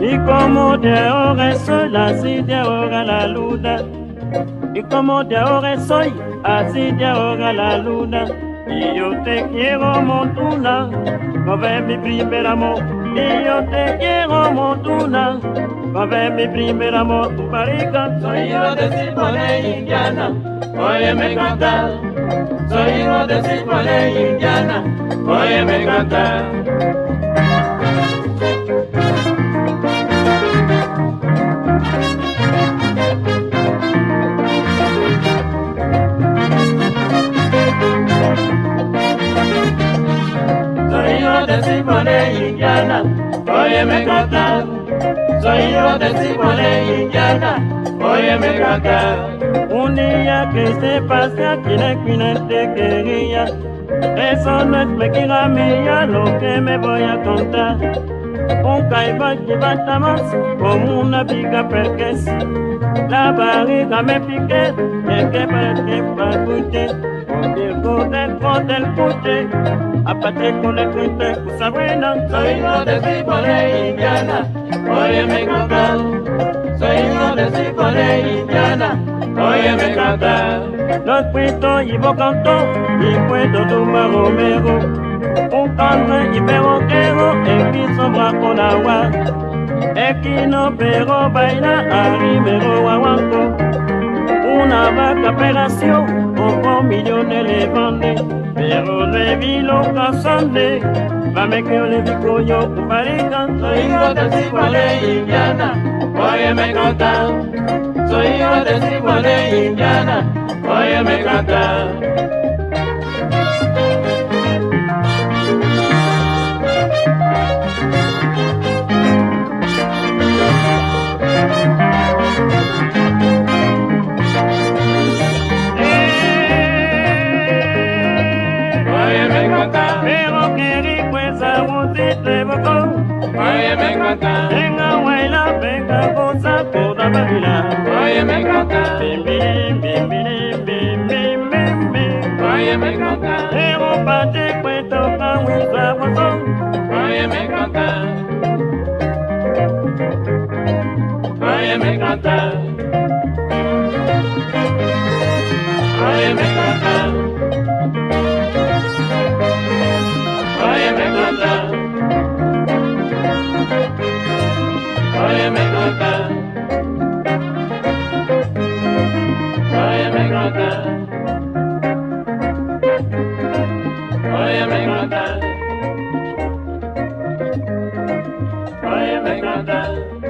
Y como de ahora soy, así de ahora la luna. Y como de ahora soy, así de ahora la luna. Y yo te quiero, montuna, no ves mi primer amor. Y yo te quiero, montuna, no ves mi primer amor, tu marica. Soy hijo de Cipolé, Indiana, óyeme cantar. Soy hijo de Cipolé, Indiana, óyeme cantar. Indiana, óyeme cantar. Soy hijo de Cipolé, Indiana, óyeme cantar. Un día que se pase aquí en el final te quería. Eso no es mentira mía lo que me voy a contar. Un caibán que bata más como una pica perques. La barriga me piqué, el que parece papuche. Con el poder, poder, puche. Aparte con el puente, cosa buena. Soy hijo de Cipolé, Indiana, óyeme cantar. Soy hijo de Cipolé, Indiana, óyeme cantar. Los puestos y vos cantó, y puedo tumbar Romero. Un canre y perroquero, el piso con agua. Equino pero baila arribero guaguanco. Una vaca operación, pocos millones le vende. Pero le vi los casande, va me que le digo yo, compadre, Soy hijo de Cipolé, Indiana, óyeme cantar. Soy hijo de Cipolé, Indiana, óyeme cantar. Música bocó. óyeme cantar, Venga, baila, venga, goza, toda bailar. óyeme cantar, Bim, bim, bim, bim, bim, bim, bim, bim. óyeme cantar, Pero pa' te cuento pa' un sabozón. óyeme cantar, óyeme cantar, óyeme cantar. cantar, váyame a cantar.